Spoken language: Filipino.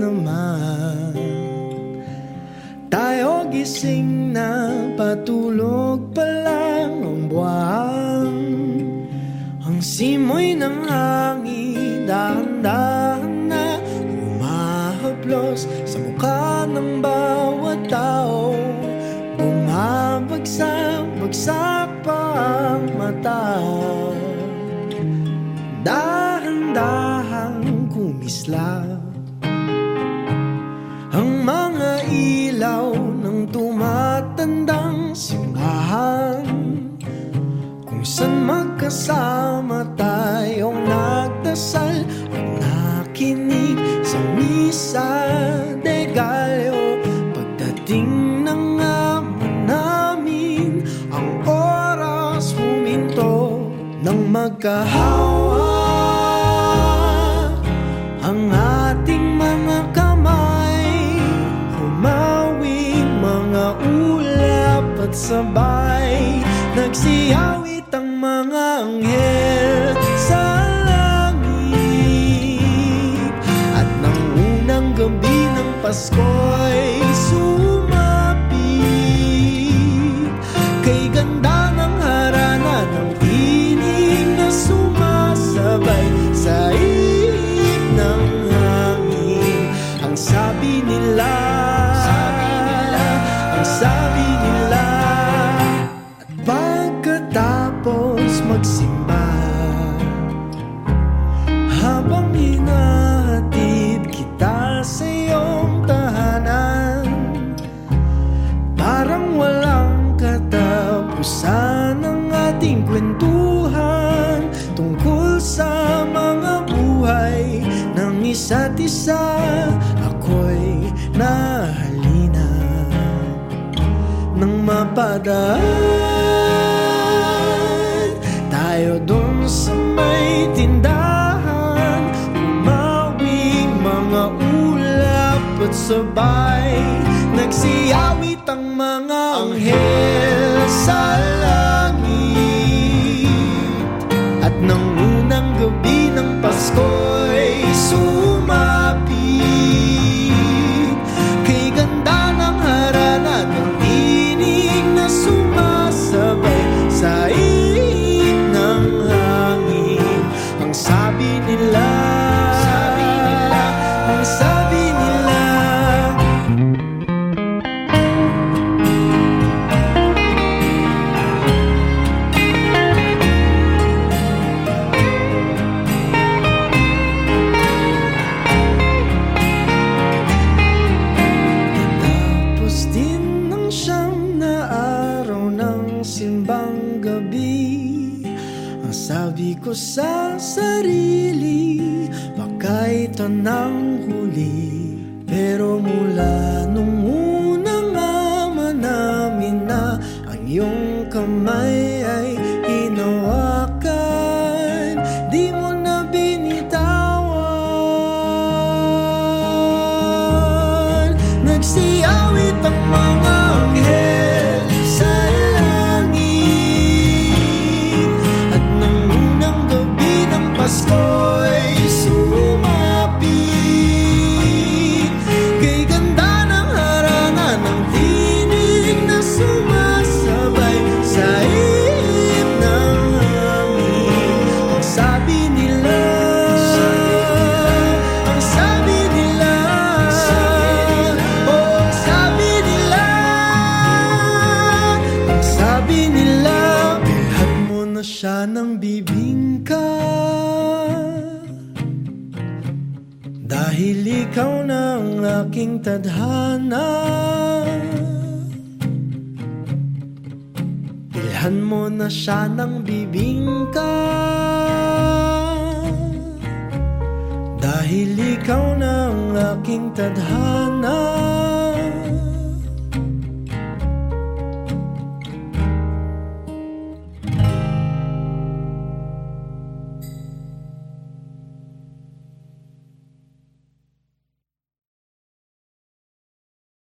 naman. Tayo gising na patulog pa lang ang buwan. Ang simoy ng hangin dahan-dahan na Humahaplos sa mukha ng bawat tao. Bumabagsak, bagsak pa ang mata. Dahan-dahan kumislap Kung saan magkasama tayong nagdasal At nakinig sa misa de Gallo? Pagdating ng ama namin Ang oras huminto ng magkahawa. Ang ating mga kamay Humawing mga ulap at sabay. Nagsiyawit ang mga anghel sa langit. At nang unang gabi ng Pasko'y sumapit isa't isa Ako'y nahalina Nang mapadaan. Tayo dun sa may tindahan Umawing mga ulap at sabay Nagsiyawit ang mga anghel sa langit. At nang ko sa sarili Baka ito nang huli. Pero mula nung unang ama namin na Ang iyong kamay ay hinawakan Di mo na binitawan. Nagsiyawit ang mga bibingka Dahil ikaw na ang aking tadhana. Bilhan mo na siya ng bibingka. Dahil ikaw na ang aking tadhana